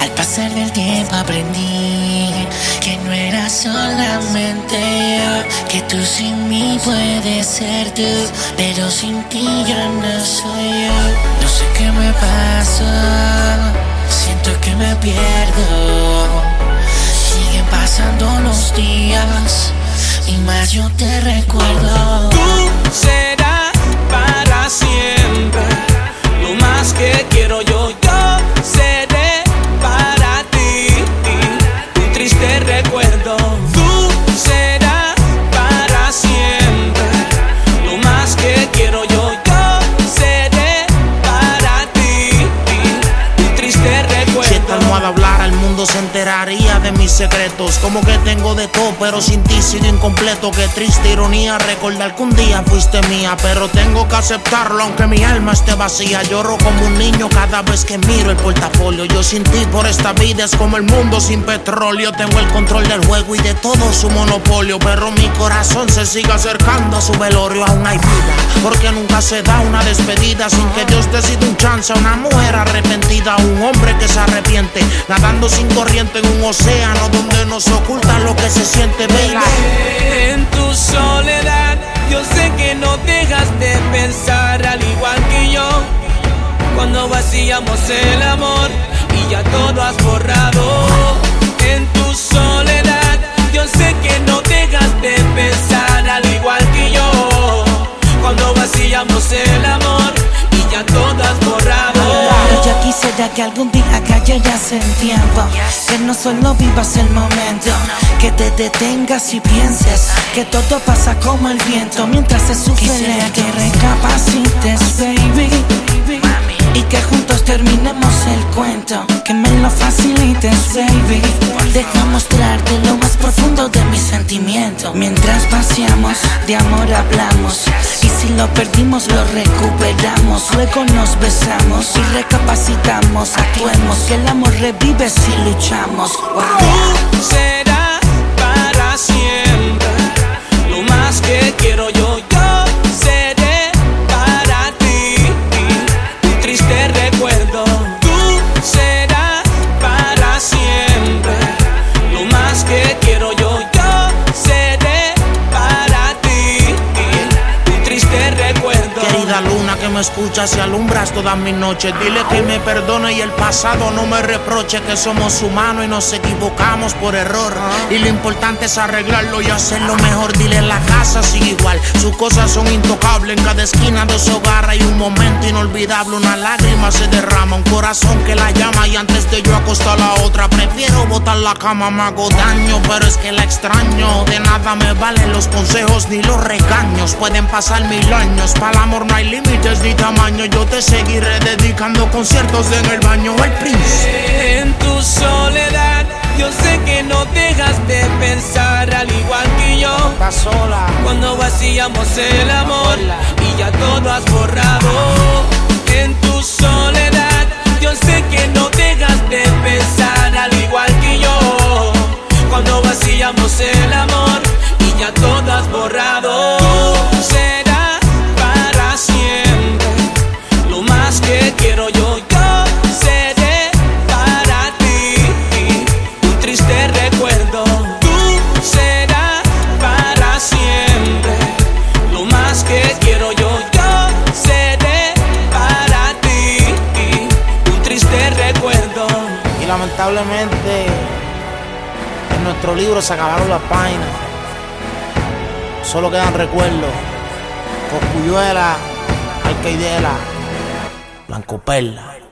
Al pasar del tiempo aprendí que no era solamente yo, que tú sin mí puedes ser tú, pero sin ti yo no soy yo. No sé qué me pasa, siento que me pierdo. Siguen pasando los días y más yo te recuerdo. Tú serás almohada hablara, el mundo se enteraría de mis secretos. Como que tengo de todo, pero sin ti sigo incompleto. Qué triste ironía recordar que un día fuiste mía. Pero tengo que aceptarlo, aunque mi alma esté vacía. Lloro como un niño cada vez que miro el portafolio. Yo sin ti por esta vida es como el mundo sin petróleo. Tengo el control del juego y de todo su monopolio. Pero mi corazón se sigue acercando a su velorio. Aún hay vida, porque nunca se da una despedida sin que Dios decida un chance a una mujer arrepentida. Un hombre que se arrepiente, nadando sin corriente en un océano donde nos oculta lo que se siente, baby. En tu soledad, yo sé que no dejas de pensar al igual que yo. Cuando vacíamos el amor y ya todo has borrado. En tu soledad, quisiera que algún día cayeras en tiempo Que no solo vivas el momento Que te detengas y pienses Que todo pasa como el viento Mientras se sufre Quisiera que recapacites, baby que juntos terminemos el cuento Que me lo facilites, baby. Deja mostrarte lo más profundo de mis sentimientos Mientras paseamos, de amor hablamos. Y si lo perdimos lo recuperamos. Luego nos besamos y recapacitamos. Actuemos que el amor revive si luchamos. Tú serás que me escuchas y alumbras todas mis noches, dile que me perdone y el pasado no me reproche que somos humanos y nos equivocamos por error. Y lo importante es arreglarlo y hacerlo mejor. Dile la casa sigue igual, sus cosas son intocables. En cada esquina de su hogar hay un momento inolvidable, una lágrima se derrama, un corazón que la llama y antes de yo acostar a la otra prefiero botar la cama, me hago daño, pero es que la extraño. De nada me valen los consejos ni los regaños. Pueden pasar mil años, para el amor no hay límites ni tamaño. Yo te seguiré dedicando conciertos en el baño, el príncipe. En tu soledad, yo sé que no dejas de pensar al igual que yo. Sola. Cuando vacíamos el amor y ya todo has borrado. En tu soledad, yo sé que no dejas de pensar al igual que yo. Cuando vacíamos el amor y ya todo has borrado. Lamentablemente en nuestro libro se acabaron las páginas. Solo quedan recuerdos. Coscuyuela, Alcaidela, Blanco Perla.